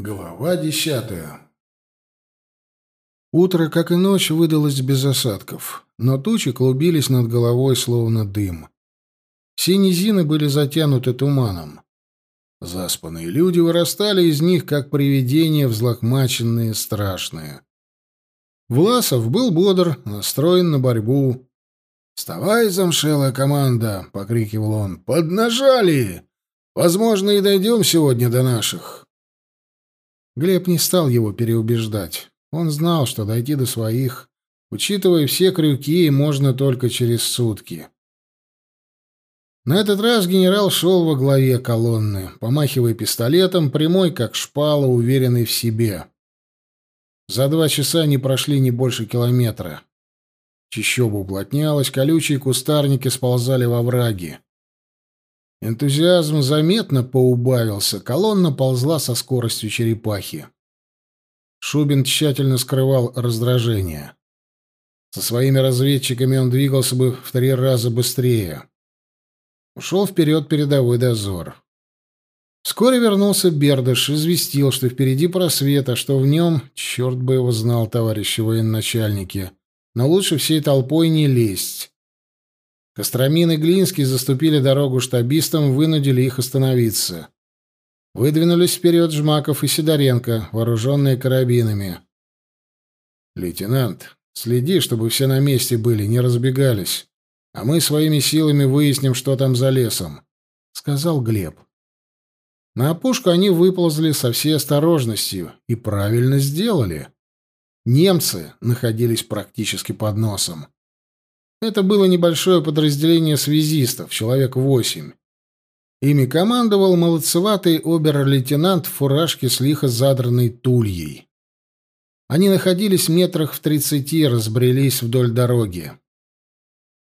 Глава десятая. Утро, как и ночь, выдалось без осадков, но тучи клубились над головой, словно дым. Все низины были затянуты туманом. Заспанные люди вырастали из них, как привидения, взлохмаченные, страшные. Власов был бодр, настроен на борьбу. «Вставай, замшелая команда!» — покрикивал он. «Поднажали! Возможно, и дойдем сегодня до наших!» Глеб не стал его переубеждать. Он знал, что дойти до своих, учитывая все крюки, можно только через сутки. На этот раз генерал шел во главе колонны, помахивая пистолетом, прямой, как шпала, уверенный в себе. За два часа не прошли не больше километра. Чищоба уплотнялась, колючие кустарники сползали во враги. Энтузиазм заметно поубавился, колонна ползла со скоростью черепахи. Шубин тщательно скрывал раздражение. Со своими разведчиками он двигался бы в три раза быстрее. Ушел вперед передовой дозор. Вскоре вернулся Бердыш, известил, что впереди просвет, а что в нем, черт бы его знал, товарищи военачальники, но лучше всей толпой не лезть. Костромин и Глинский заступили дорогу штабистам, вынудили их остановиться. Выдвинулись вперед Жмаков и Сидоренко, вооруженные карабинами. «Лейтенант, следи, чтобы все на месте были, не разбегались, а мы своими силами выясним, что там за лесом», — сказал Глеб. На опушку они выползли со всей осторожностью и правильно сделали. Немцы находились практически под носом. Это было небольшое подразделение связистов, человек восемь. Ими командовал молодцеватый обер-лейтенант в фуражке с лихо задранной тульей. Они находились метрах в тридцати, разбрелись вдоль дороги.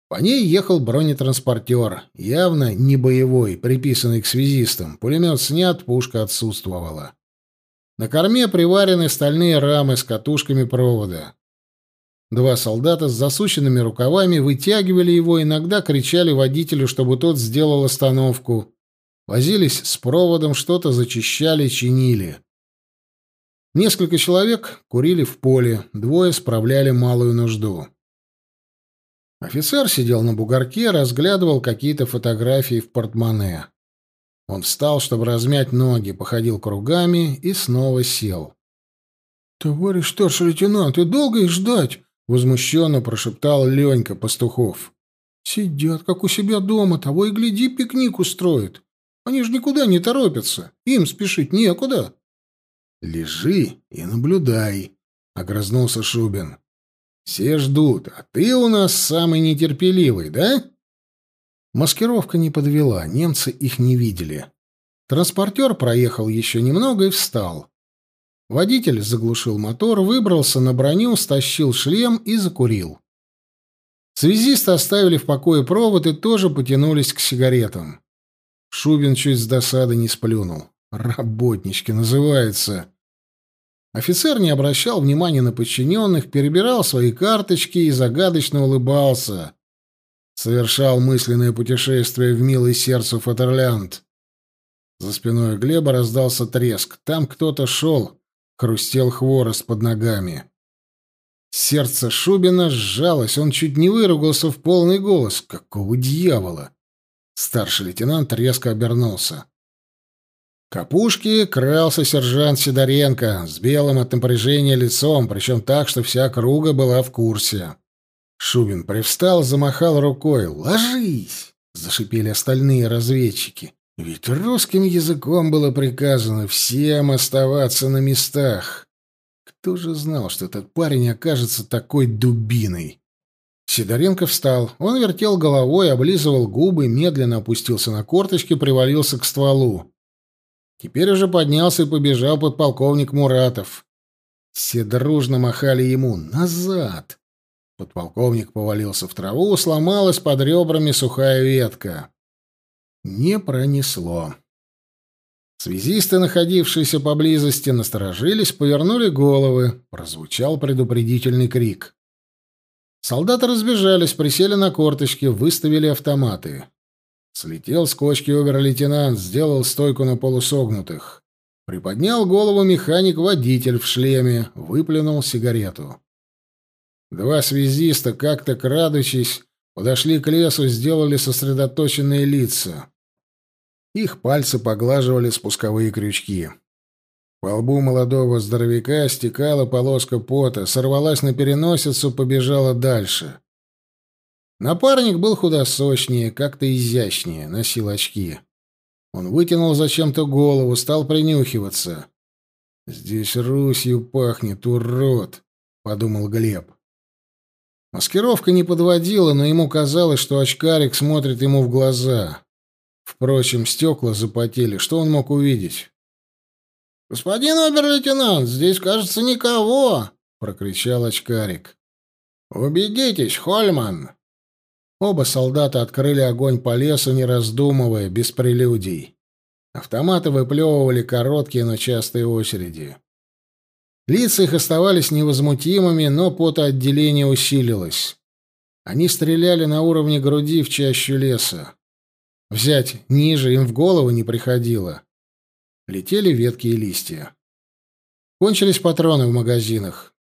По ней ехал бронетранспортер, явно не боевой, приписанный к связистам. Пулемет снят, пушка отсутствовала. На корме приварены стальные рамы с катушками провода. Два солдата с засученными рукавами вытягивали его, иногда кричали водителю, чтобы тот сделал остановку. Возились с проводом, что-то зачищали, чинили. Несколько человек курили в поле, двое справляли малую нужду. Офицер сидел на бугорке, разглядывал какие-то фотографии в портмоне. Он встал, чтобы размять ноги, походил кругами и снова сел. «Товарищ старший лейтенант, и долго их ждать?» Возмущенно прошептал Ленька Пастухов. «Сидят, как у себя дома, того и гляди, пикник устроят. Они же никуда не торопятся, им спешить некуда». «Лежи и наблюдай», — огрызнулся Шубин. «Все ждут, а ты у нас самый нетерпеливый, да?» Маскировка не подвела, немцы их не видели. Транспортер проехал еще немного и встал. Водитель заглушил мотор, выбрался на броню, стащил шлем и закурил. Связисты оставили в покое провод и тоже потянулись к сигаретам. Шубин чуть с досады не сплюнул. «Работнички называется». Офицер не обращал внимания на подчиненных, перебирал свои карточки и загадочно улыбался. Совершал мысленное путешествие в милый сердцу Фатерлянд. За спиной Глеба раздался треск. Там кто-то шел, Хрустел хворост под ногами. Сердце Шубина сжалось, он чуть не выругался в полный голос. Какого дьявола? Старший лейтенант резко обернулся. К опушке крался сержант Сидоренко с белым от напряжения лицом, причем так, что вся круга была в курсе. Шубин привстал, замахал рукой. «Ложись!» — зашипели остальные разведчики. Ведь русским языком было приказано всем оставаться на местах. Кто же знал, что этот парень окажется такой дубиной? Сидоренко встал. Он вертел головой, облизывал губы, медленно опустился на корточки, привалился к стволу. Теперь уже поднялся и побежал подполковник Муратов. Все дружно махали ему «назад». Подполковник повалился в траву, сломалась под ребрами сухая ветка. Не пронесло. Связисты, находившиеся поблизости, насторожились, повернули головы. Прозвучал предупредительный крик. Солдаты разбежались, присели на корточки, выставили автоматы. Слетел с кочки обер-лейтенант, сделал стойку на полусогнутых. Приподнял голову механик-водитель в шлеме, выплюнул сигарету. Два связиста, как-то крадучись, подошли к лесу, сделали сосредоточенные лица. Их пальцы поглаживали спусковые крючки. По лбу молодого здоровяка стекала полоска пота, сорвалась на переносицу, побежала дальше. Напарник был худосочнее, как-то изящнее, носил очки. Он вытянул зачем-то голову, стал принюхиваться. «Здесь Русью пахнет, урод!» — подумал Глеб. Маскировка не подводила, но ему казалось, что очкарик смотрит ему в глаза. Впрочем, стекла запотели. Что он мог увидеть? «Господин обер-лейтенант, здесь, кажется, никого!» — прокричал очкарик. «Убедитесь, Хольман!» Оба солдата открыли огонь по лесу, не раздумывая, без прелюдий. Автоматы выплевывали короткие, но частые очереди. Лица их оставались невозмутимыми, но потоотделение усилилось. Они стреляли на уровне груди в чащу леса. Взять ниже им в голову не приходило. Летели ветки и листья. Кончились патроны в магазинах.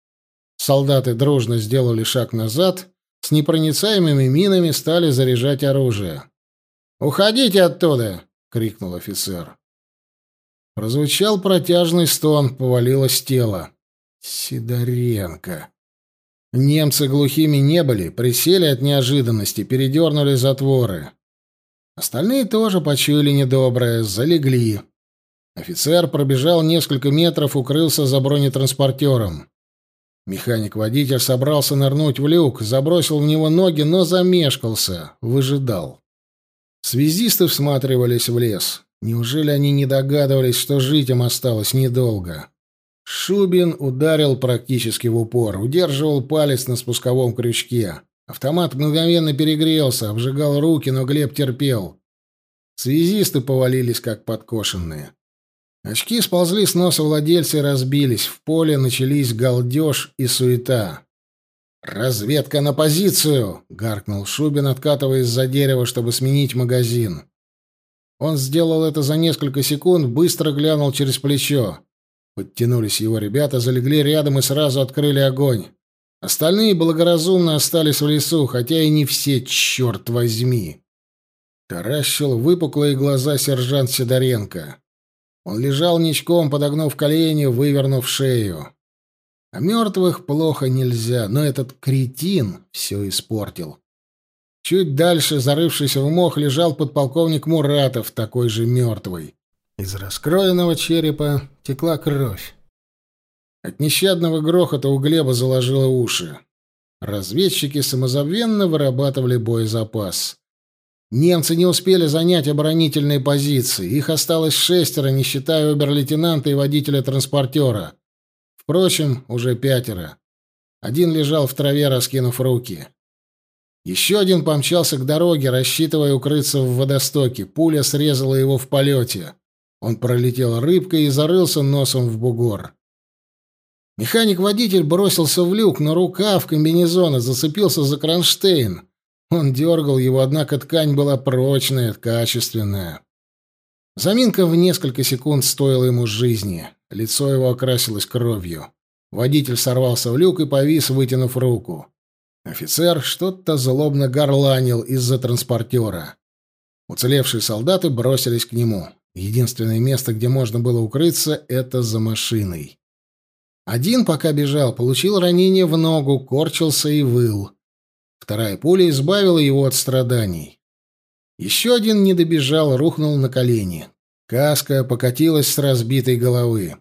Солдаты дружно сделали шаг назад с непроницаемыми минами стали заряжать оружие. «Уходите оттуда!» — крикнул офицер. Прозвучал протяжный стон, повалилось тело. Сидоренко. Немцы глухими не были, присели от неожиданности, передернули затворы. Остальные тоже почуяли недоброе, залегли. Офицер пробежал несколько метров, укрылся за бронетранспортером. Механик-водитель собрался нырнуть в люк, забросил в него ноги, но замешкался, выжидал. Связисты всматривались в лес. Неужели они не догадывались, что жить им осталось недолго? Шубин ударил практически в упор, удерживал палец на спусковом крючке. Автомат мгновенно перегрелся, обжигал руки, но Глеб терпел. Связисты повалились, как подкошенные. Очки сползли с носа владельца и разбились. В поле начались галдеж и суета. «Разведка на позицию!» — гаркнул Шубин, откатываясь за дерево, чтобы сменить магазин. Он сделал это за несколько секунд, быстро глянул через плечо. Подтянулись его ребята, залегли рядом и сразу открыли огонь. Остальные благоразумно остались в лесу, хотя и не все, черт возьми. Таращил выпуклые глаза сержант Сидоренко. Он лежал ничком, подогнув колени, вывернув шею. А мертвых плохо нельзя, но этот кретин все испортил. Чуть дальше, зарывшись в мох, лежал подполковник Муратов, такой же мертвый. Из раскроенного черепа текла кровь. От нещадного грохота у Глеба заложило уши. Разведчики самозабвенно вырабатывали боезапас. Немцы не успели занять оборонительные позиции. Их осталось шестеро, не считая обер-лейтенанта и водителя транспортера. Впрочем, уже пятеро. Один лежал в траве, раскинув руки. Еще один помчался к дороге, рассчитывая укрыться в водостоке. Пуля срезала его в полете. Он пролетел рыбкой и зарылся носом в бугор. Механик-водитель бросился в люк, но рука в комбинезона зацепился за кронштейн. Он дергал его, однако ткань была прочная, качественная. Заминка в несколько секунд стоила ему жизни. Лицо его окрасилось кровью. Водитель сорвался в люк и повис, вытянув руку. Офицер что-то злобно горланил из-за транспортера. Уцелевшие солдаты бросились к нему. Единственное место, где можно было укрыться, это за машиной. Один, пока бежал, получил ранение в ногу, корчился и выл. Вторая пуля избавила его от страданий. Еще один не добежал, рухнул на колени. Каска покатилась с разбитой головы.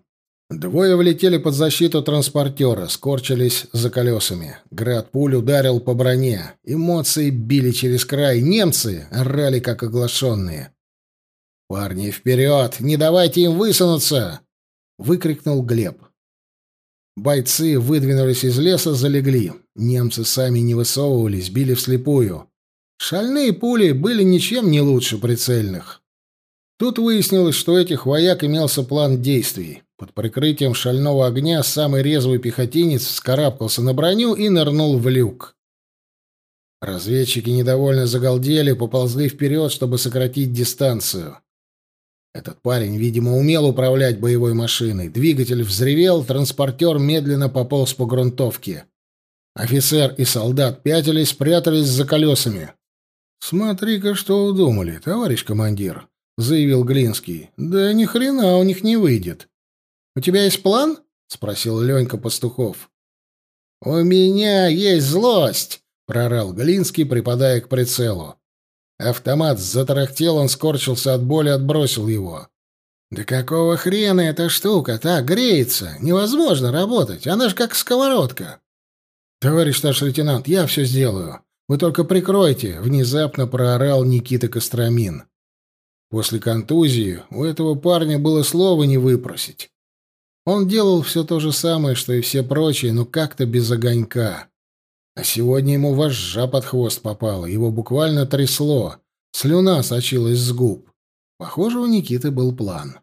Двое влетели под защиту транспортера, скорчились за колесами. Град пуль ударил по броне. Эмоции били через край. Немцы орали, как оглашенные. «Парни, вперед! Не давайте им высунуться!» — выкрикнул Глеб. Бойцы выдвинулись из леса, залегли. Немцы сами не высовывались, били вслепую. Шальные пули были ничем не лучше прицельных. Тут выяснилось, что у этих вояк имелся план действий. Под прикрытием шального огня самый резвый пехотинец вскарабкался на броню и нырнул в люк. Разведчики недовольно загалдели, поползли вперед, чтобы сократить дистанцию. Этот парень, видимо, умел управлять боевой машиной. Двигатель взревел, транспортер медленно пополз по грунтовке. Офицер и солдат пятились, спрятались за колесами. «Смотри-ка, что удумали, товарищ командир», — заявил Глинский. «Да ни хрена у них не выйдет». «У тебя есть план?» — спросил Ленька Пастухов. «У меня есть злость!» — прорал Глинский, припадая к прицелу. Автомат затарахтел, он скорчился от боли, отбросил его. «Да какого хрена эта штука так греется? Невозможно работать, она же как сковородка!» «Товарищ старший лейтенант, я все сделаю. Вы только прикройте!» — внезапно проорал Никита Костромин. После контузии у этого парня было слова не выпросить. Он делал все то же самое, что и все прочие, но как-то без огонька. А сегодня ему вожжа под хвост попала, его буквально трясло, слюна сочилась с губ. Похоже, у Никиты был план.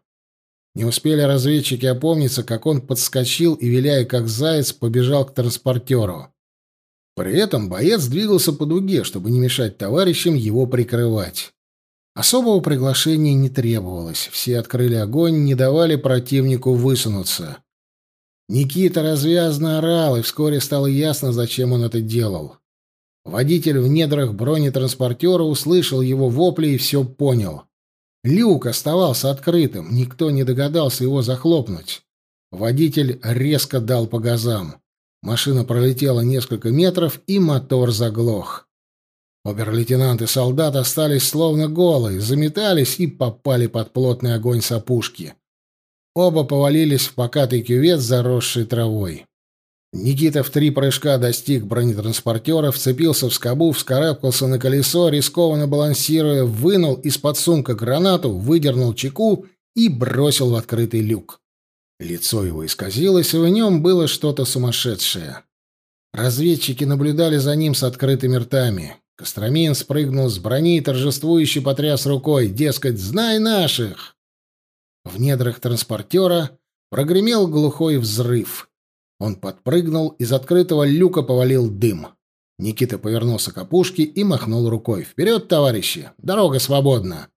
Не успели разведчики опомниться, как он подскочил и, виляя как заяц, побежал к транспортеру. При этом боец двигался по дуге, чтобы не мешать товарищам его прикрывать. Особого приглашения не требовалось, все открыли огонь, не давали противнику высунуться. Никита развязно орал, и вскоре стало ясно, зачем он это делал. Водитель в недрах бронетранспортера услышал его вопли и все понял. Люк оставался открытым, никто не догадался его захлопнуть. Водитель резко дал по газам. Машина пролетела несколько метров, и мотор заглох. Обер-лейтенант и солдат остались словно голые, заметались и попали под плотный огонь с опушки. Оба повалились в покатый кювет, заросший травой. Никита в три прыжка достиг бронетранспортера, вцепился в скобу, вскарабкался на колесо, рискованно балансируя, вынул из-под сумка гранату, выдернул чеку и бросил в открытый люк. Лицо его исказилось, и в нем было что-то сумасшедшее. Разведчики наблюдали за ним с открытыми ртами. Костромин спрыгнул с брони и торжествующе потряс рукой, дескать, «Знай наших!» В недрах транспортера прогремел глухой взрыв. Он подпрыгнул, из открытого люка повалил дым. Никита повернулся к опушке и махнул рукой. «Вперед, товарищи! Дорога свободна!»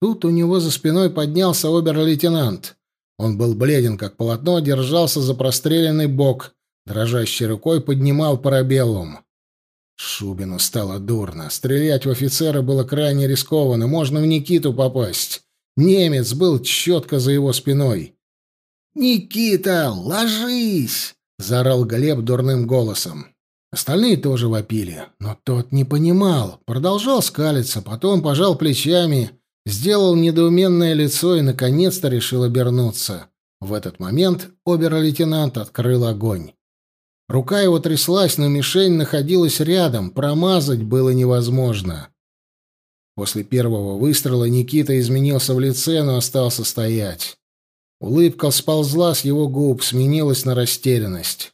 Тут у него за спиной поднялся обер-лейтенант. Он был бледен, как полотно, держался за простреленный бок, дрожащей рукой поднимал парабеллум. Шубину стало дурно. Стрелять в офицера было крайне рискованно, можно в Никиту попасть. Немец был четко за его спиной. «Никита, ложись!» — заорал Глеб дурным голосом. Остальные тоже вопили, но тот не понимал, продолжал скалиться, потом пожал плечами, сделал недоуменное лицо и, наконец-то, решил обернуться. В этот момент обер-лейтенант открыл огонь. Рука его тряслась, но мишень находилась рядом, промазать было невозможно. После первого выстрела Никита изменился в лице, но остался стоять. Улыбка сползла с его губ, сменилась на растерянность.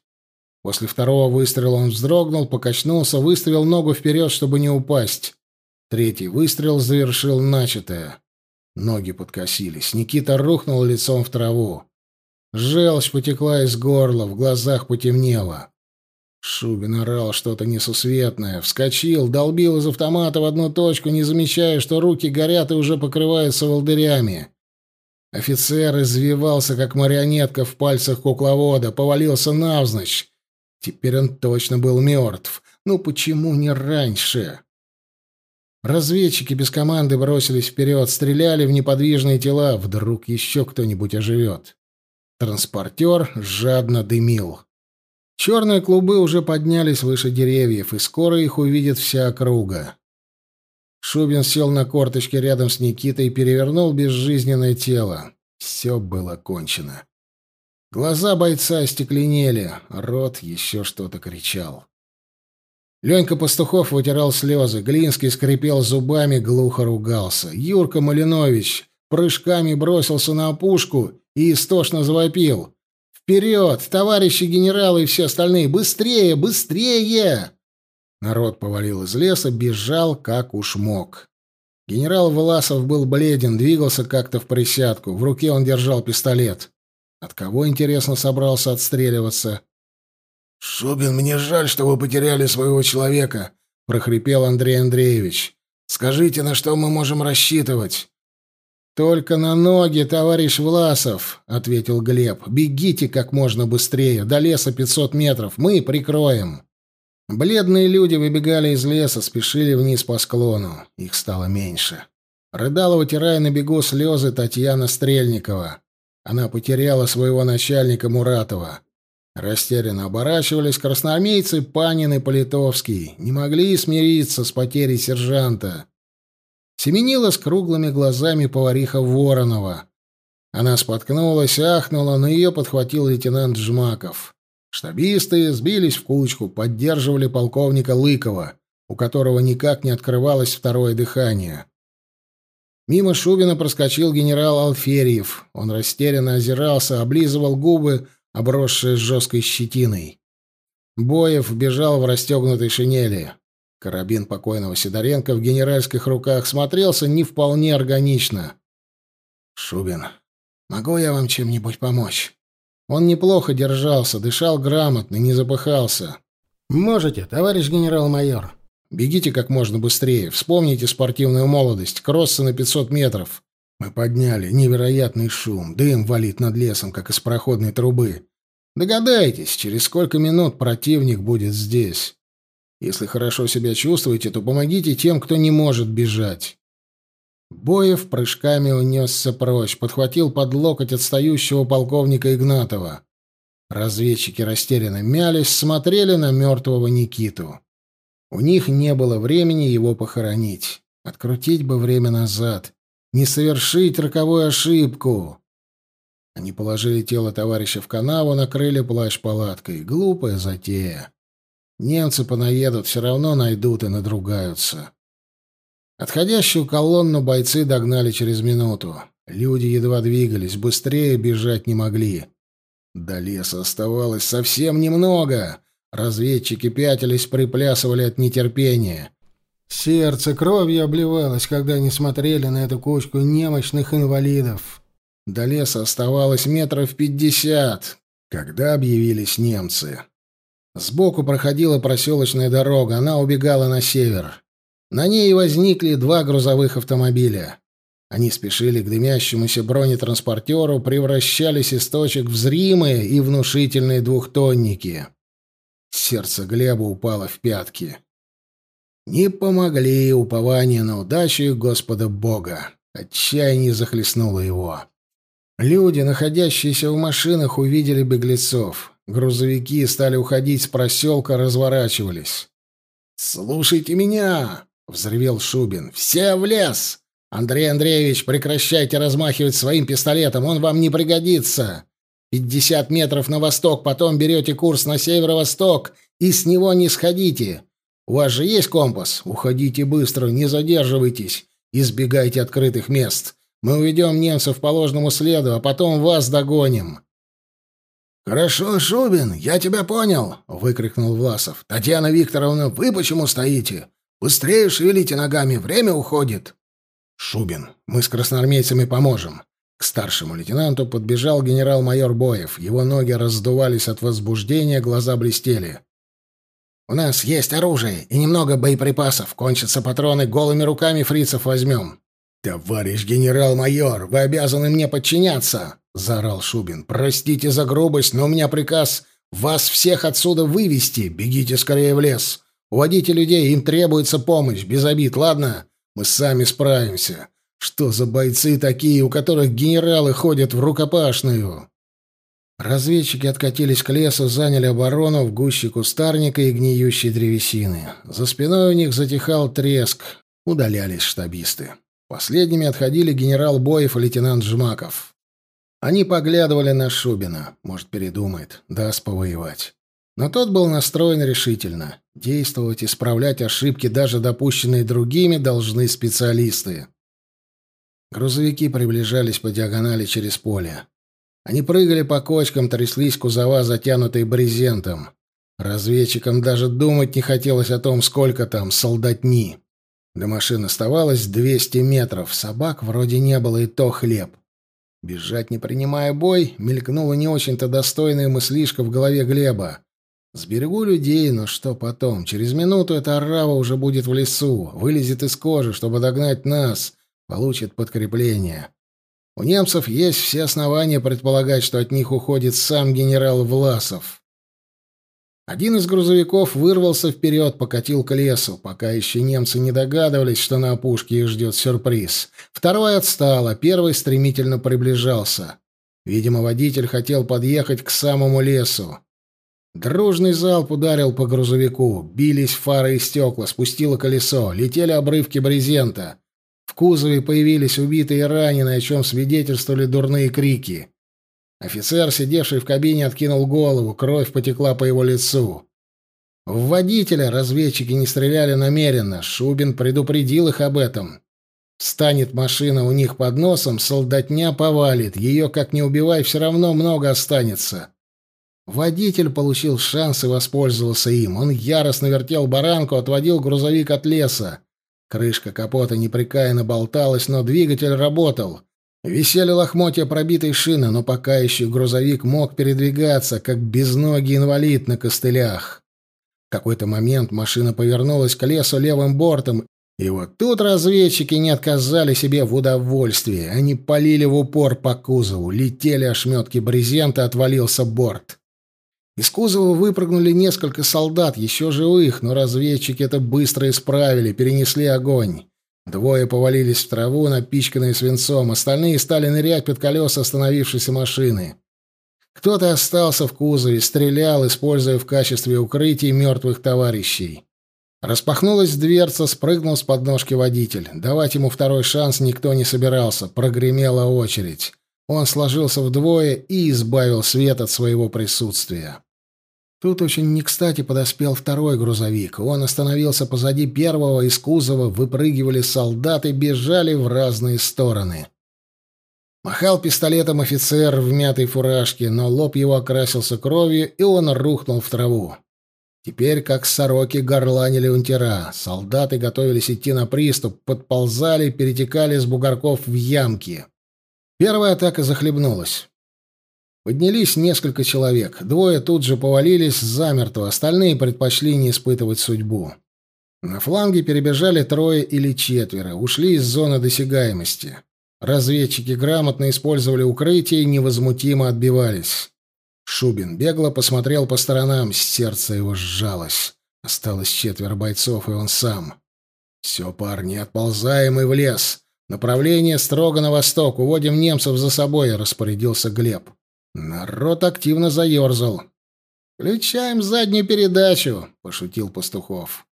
После второго выстрела он вздрогнул, покачнулся, выставил ногу вперед, чтобы не упасть. Третий выстрел завершил начатое. Ноги подкосились. Никита рухнул лицом в траву. Желчь потекла из горла, в глазах потемнело. Шубин орал что-то несусветное, вскочил, долбил из автомата в одну точку, не замечая, что руки горят и уже покрываются волдырями. Офицер извивался, как марионетка в пальцах кукловода, повалился навзничь. Теперь он точно был мертв. Ну почему не раньше? Разведчики без команды бросились вперед, стреляли в неподвижные тела. Вдруг еще кто-нибудь оживет. Транспортер жадно дымил. Черные клубы уже поднялись выше деревьев, и скоро их увидит вся округа. Шубин сел на корточки рядом с Никитой и перевернул безжизненное тело. Все было кончено. Глаза бойца остекленели, рот еще что-то кричал. Ленька Пастухов вытирал слезы, Глинский скрипел зубами, глухо ругался. Юрка Малинович прыжками бросился на опушку и истошно завопил. Вперед, товарищи генералы и все остальные! Быстрее, быстрее!» Народ повалил из леса, бежал, как уж мог. Генерал Власов был бледен, двигался как-то в присядку. В руке он держал пистолет. От кого, интересно, собрался отстреливаться? «Шубин, мне жаль, что вы потеряли своего человека», — прохрипел Андрей Андреевич. «Скажите, на что мы можем рассчитывать?» «Только на ноги, товарищ Власов», — ответил Глеб. «Бегите как можно быстрее. До леса пятьсот метров. Мы прикроем». Бледные люди выбегали из леса, спешили вниз по склону. Их стало меньше. Рыдала, вытирая на бегу слезы, Татьяна Стрельникова. Она потеряла своего начальника Муратова. Растерянно оборачивались красноармейцы Панин и Политовский. Не могли смириться с потерей сержанта. Семенила с круглыми глазами повариха Воронова. Она споткнулась, ахнула, но ее подхватил лейтенант Жмаков. Штабисты сбились в кучку, поддерживали полковника Лыкова, у которого никак не открывалось второе дыхание. Мимо Шубина проскочил генерал Алферьев. Он растерянно озирался, облизывал губы, обросшие жесткой щетиной. Боев бежал в расстегнутой шинели. Карабин покойного Сидоренко в генеральских руках смотрелся не вполне органично. «Шубин, могу я вам чем-нибудь помочь?» Он неплохо держался, дышал грамотно, не запыхался. «Можете, товарищ генерал-майор. Бегите как можно быстрее. Вспомните спортивную молодость. Кроссы на 500 метров. Мы подняли невероятный шум. Дым валит над лесом, как из проходной трубы. Догадайтесь, через сколько минут противник будет здесь. Если хорошо себя чувствуете, то помогите тем, кто не может бежать. Боев прыжками унесся прочь, подхватил под локоть отстающего полковника Игнатова. Разведчики растерянно мялись, смотрели на мертвого Никиту. У них не было времени его похоронить. Открутить бы время назад. Не совершить роковую ошибку. Они положили тело товарища в канаву, накрыли плащ палаткой. Глупая затея. Немцы понаедут, все равно найдут и надругаются. Отходящую колонну бойцы догнали через минуту. Люди едва двигались, быстрее бежать не могли. До леса оставалось совсем немного. Разведчики пятились, приплясывали от нетерпения. Сердце кровью обливалось, когда они смотрели на эту кучку немощных инвалидов. До леса оставалось метров пятьдесят, когда объявились немцы. Сбоку проходила проселочная дорога, она убегала на север. На ней возникли два грузовых автомобиля. Они спешили к дымящемуся бронетранспортеру, превращались из точек в зримые и внушительные двухтонники. Сердце Глеба упало в пятки. Не помогли упования на удачу Господа Бога. Отчаяние захлестнуло его. Люди, находящиеся в машинах, увидели беглецов. Грузовики стали уходить с проселка, разворачивались. «Слушайте меня!» — взревел Шубин. «Все в лес! Андрей Андреевич, прекращайте размахивать своим пистолетом, он вам не пригодится! Пятьдесят метров на восток, потом берете курс на северо-восток и с него не сходите. У вас же есть компас? Уходите быстро, не задерживайтесь, избегайте открытых мест. Мы уведем немцев по ложному следу, а потом вас догоним». «Хорошо, Шубин, я тебя понял!» — выкрикнул Власов. «Татьяна Викторовна, вы почему стоите? Быстрее шевелите ногами, время уходит!» «Шубин, мы с красноармейцами поможем!» К старшему лейтенанту подбежал генерал-майор Боев. Его ноги раздувались от возбуждения, глаза блестели. «У нас есть оружие и немного боеприпасов. Кончатся патроны, голыми руками фрицев возьмем». «Товарищ генерал-майор, вы обязаны мне подчиняться!» — заорал Шубин. «Простите за грубость, но у меня приказ вас всех отсюда вывести. Бегите скорее в лес. Уводите людей, им требуется помощь. Без обид, ладно? Мы сами справимся. Что за бойцы такие, у которых генералы ходят в рукопашную?» Разведчики откатились к лесу, заняли оборону в гуще кустарника и гниющей древесины. За спиной у них затихал треск. Удалялись штабисты. Последними отходили генерал Боев и лейтенант Жмаков. Они поглядывали на Шубина. Может, передумает, даст повоевать. Но тот был настроен решительно. Действовать, исправлять ошибки, даже допущенные другими, должны специалисты. Грузовики приближались по диагонали через поле. Они прыгали по кочкам, тряслись кузова, затянутые брезентом. Разведчикам даже думать не хотелось о том, сколько там солдатни. До машин оставалось 200 метров. Собак вроде не было, и то хлеб. Бежать, не принимая бой, мелькнула не очень-то достойная мыслишка в голове Глеба. Сберегу людей, но что потом? Через минуту эта арава уже будет в лесу, вылезет из кожи, чтобы догнать нас, получит подкрепление. У немцев есть все основания предполагать, что от них уходит сам генерал Власов. Один из грузовиков вырвался вперед, покатил к лесу, пока еще немцы не догадывались, что на опушке их ждет сюрприз. Второй отстал, а первый стремительно приближался. Видимо, водитель хотел подъехать к самому лесу. Дружный залп ударил по грузовику. Бились фары и стекла, спустило колесо, летели обрывки брезента. В кузове появились убитые и раненые, о чем свидетельствовали дурные крики. Офицер, сидевший в кабине, откинул голову, кровь потекла по его лицу. В водителя разведчики не стреляли намеренно, Шубин предупредил их об этом. Станет машина у них под носом, солдатня повалит, ее, как не убивай, все равно много останется. Водитель получил шанс и воспользовался им. Он яростно вертел баранку, отводил грузовик от леса. Крышка капота непрекаянно болталась, но двигатель работал. Висели лохмотья пробитой шины, но пока еще грузовик мог передвигаться, как безногий инвалид на костылях. В какой-то момент машина повернулась к лесу левым бортом, и вот тут разведчики не отказали себе в удовольствии. Они полили в упор по кузову, летели ошметки брезента, отвалился борт. Из кузова выпрыгнули несколько солдат, еще живых, но разведчики это быстро исправили, перенесли огонь. Двое повалились в траву, напичканные свинцом, остальные стали нырять под колеса остановившейся машины. Кто-то остался в кузове, стрелял, используя в качестве укрытия мертвых товарищей. Распахнулась дверца, спрыгнул с подножки водитель. Давать ему второй шанс никто не собирался, прогремела очередь. Он сложился вдвое и избавил свет от своего присутствия. Тут очень не кстати подоспел второй грузовик. Он остановился позади первого, из кузова выпрыгивали солдаты, бежали в разные стороны. Махал пистолетом офицер в мятой фуражке, но лоб его окрасился кровью, и он рухнул в траву. Теперь, как сороки, горланили унтера. Солдаты готовились идти на приступ, подползали, перетекали с бугорков в ямки. Первая атака захлебнулась. Поднялись несколько человек. Двое тут же повалились замертво, остальные предпочли не испытывать судьбу. На фланге перебежали трое или четверо, ушли из зоны досягаемости. Разведчики грамотно использовали укрытие и невозмутимо отбивались. Шубин бегло посмотрел по сторонам, сердце его сжалось. Осталось четверо бойцов, и он сам. «Все, парни, отползаем и в лес. Направление строго на восток. Уводим немцев за собой», — распорядился Глеб. Народ активно заерзал. «Включаем заднюю передачу», — пошутил Пастухов.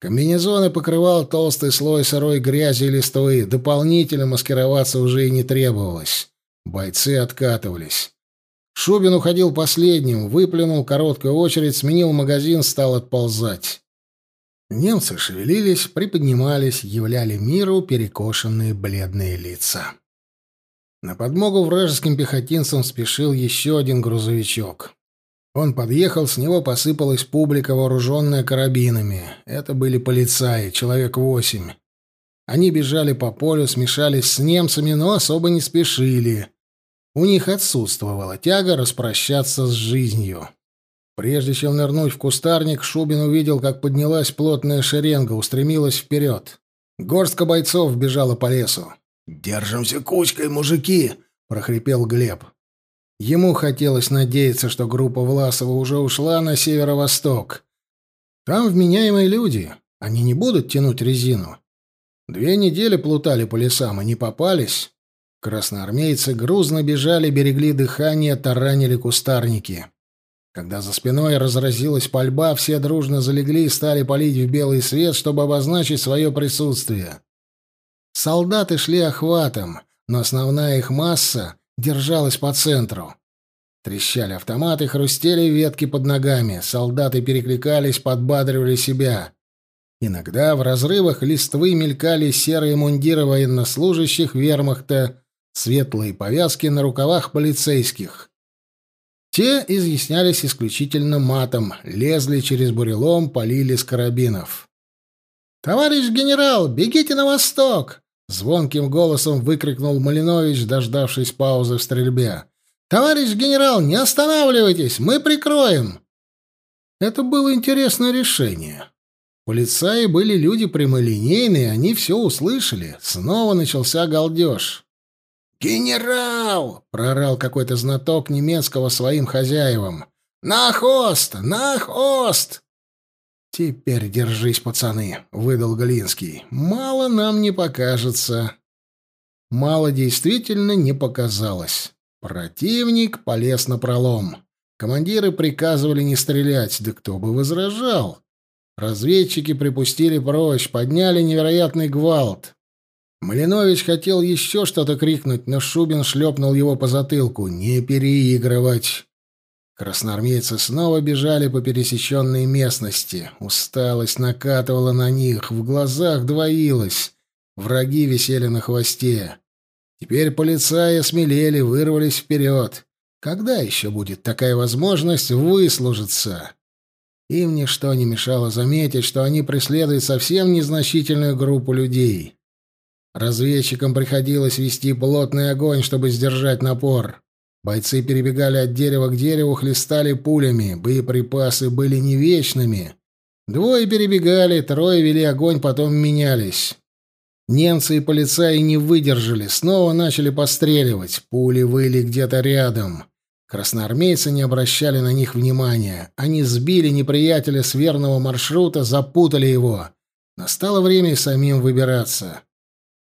Комбинезоны покрывал толстый слой сырой грязи и листвы. Дополнительно маскироваться уже и не требовалось. Бойцы откатывались. Шубин уходил последним, выплюнул короткую очередь, сменил магазин, стал отползать. Немцы шевелились, приподнимались, являли миру перекошенные бледные лица. На подмогу вражеским пехотинцам спешил еще один грузовичок. Он подъехал, с него посыпалась публика, вооруженная карабинами. Это были полицаи, человек восемь. Они бежали по полю, смешались с немцами, но особо не спешили. У них отсутствовала тяга распрощаться с жизнью. Прежде чем нырнуть в кустарник, Шубин увидел, как поднялась плотная шеренга, устремилась вперед. Горстка бойцов бежала по лесу. «Держимся кучкой, мужики!» — прохрипел Глеб. Ему хотелось надеяться, что группа Власова уже ушла на северо-восток. Там вменяемые люди, они не будут тянуть резину. Две недели плутали по лесам и не попались. Красноармейцы грузно бежали, берегли дыхание, таранили кустарники. Когда за спиной разразилась пальба, все дружно залегли и стали палить в белый свет, чтобы обозначить свое присутствие. Солдаты шли охватом, но основная их масса держалась по центру. Трещали автоматы, хрустели ветки под ногами, солдаты перекликались, подбадривали себя. Иногда в разрывах листвы мелькали серые мундиры военнослужащих вермахта, светлые повязки на рукавах полицейских. Те изъяснялись исключительно матом, лезли через бурелом, полили с карабинов. «Товарищ генерал, бегите на восток! Звонким голосом выкрикнул Малинович, дождавшись паузы в стрельбе. «Товарищ генерал, не останавливайтесь! Мы прикроем!» Это было интересное решение. Полицаи были люди прямолинейные, они все услышали. Снова начался галдеж. «Генерал!» — прорал какой-то знаток немецкого своим хозяевам. «На хост! На хост!» «Теперь держись, пацаны», — выдал Глинский. «Мало нам не покажется». Мало действительно не показалось. Противник полез на пролом. Командиры приказывали не стрелять, да кто бы возражал. Разведчики припустили прочь, подняли невероятный гвалт. Малинович хотел еще что-то крикнуть, но Шубин шлепнул его по затылку. «Не переигрывать!» Красноармейцы снова бежали по пересеченной местности. Усталость накатывала на них, в глазах двоилась. Враги висели на хвосте. Теперь полицаи смелели, вырвались вперед. Когда еще будет такая возможность выслужиться? Им ничто не мешало заметить, что они преследуют совсем незначительную группу людей. Разведчикам приходилось вести плотный огонь, чтобы сдержать напор. Бойцы перебегали от дерева к дереву, хлестали пулями. Боеприпасы были не вечными. Двое перебегали, трое вели огонь, потом менялись. Немцы и полицаи не выдержали, снова начали постреливать. Пули выли где-то рядом. Красноармейцы не обращали на них внимания. Они сбили неприятеля с верного маршрута, запутали его. Настало время и самим выбираться.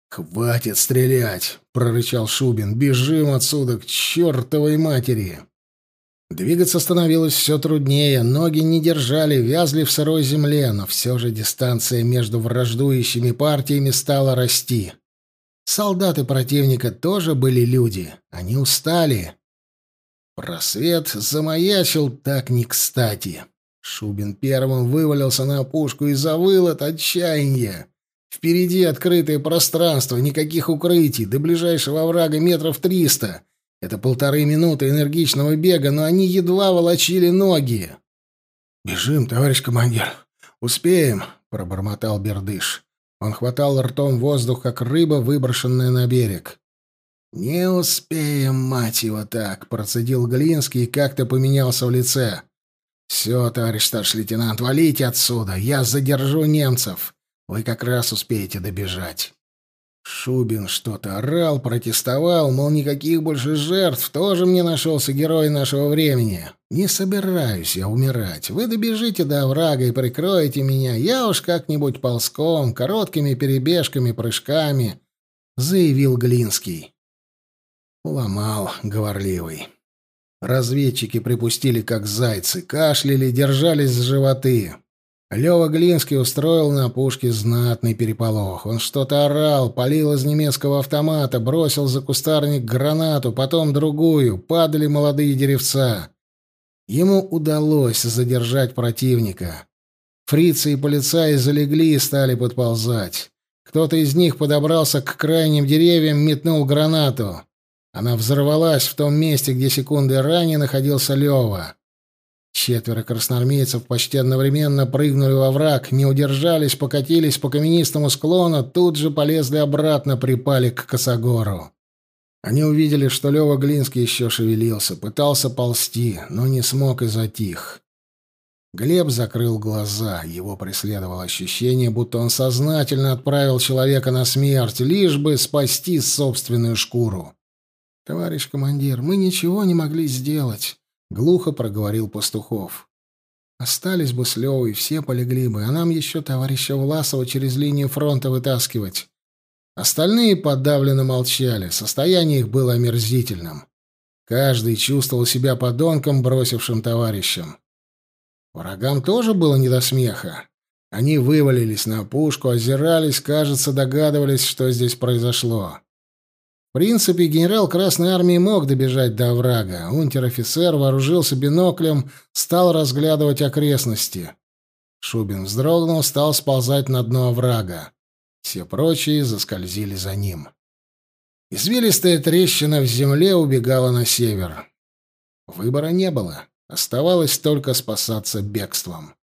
«Хватит стрелять!» — прорычал Шубин. «Бежим отсюда к чертовой матери!» Двигаться становилось все труднее, ноги не держали, вязли в сырой земле, но все же дистанция между враждующими партиями стала расти. Солдаты противника тоже были люди, они устали. Просвет замаячил так не кстати. Шубин первым вывалился на опушку и завыл от отчаяния. Впереди открытое пространство, никаких укрытий, до ближайшего врага метров триста. Это полторы минуты энергичного бега, но они едва волочили ноги. «Бежим, товарищ командир. Успеем», — пробормотал Бердыш. Он хватал ртом воздух, как рыба, выброшенная на берег. «Не успеем, мать его, так», — процедил Глинский и как-то поменялся в лице. «Все, товарищ старший лейтенант, валите отсюда, я задержу немцев. Вы как раз успеете добежать». Шубин что-то орал, протестовал, мол, никаких больше жертв, тоже мне нашелся герой нашего времени. Не собираюсь я умирать. Вы добежите до оврага и прикроете меня. Я уж как-нибудь ползком, короткими перебежками, прыжками, — заявил Глинский. Уломал, говорливый. Разведчики припустили, как зайцы, кашляли, держались за животы. Лёва Глинский устроил на опушке знатный переполох. Он что-то орал, палил из немецкого автомата, бросил за кустарник гранату, потом другую, падали молодые деревца. Ему удалось задержать противника. Фрицы и полицаи залегли и стали подползать. Кто-то из них подобрался к крайним деревьям, метнул гранату. Она взорвалась в том месте, где секунды ранее находился Лёва. Четверо красноармейцев почти одновременно прыгнули во враг, не удержались, покатились по каменистому склону, тут же полезли обратно, припали к косогору. Они увидели, что Лёва Глинский еще шевелился, пытался ползти, но не смог и затих. Глеб закрыл глаза, его преследовало ощущение, будто он сознательно отправил человека на смерть, лишь бы спасти собственную шкуру. «Товарищ командир, мы ничего не могли сделать». — глухо проговорил Пастухов. «Остались бы с Левой, все полегли бы, а нам еще товарища Власова через линию фронта вытаскивать». Остальные подавленно молчали, состояние их было омерзительным. Каждый чувствовал себя подонком, бросившим товарищем. Врагам тоже было не до смеха. Они вывалились на опушку, озирались, кажется, догадывались, что здесь произошло. В принципе, генерал Красной Армии мог добежать до оврага. Унтер-офицер вооружился биноклем, стал разглядывать окрестности. Шубин вздрогнул, стал сползать на дно оврага. Все прочие заскользили за ним. Извилистая трещина в земле убегала на север. Выбора не было. Оставалось только спасаться бегством.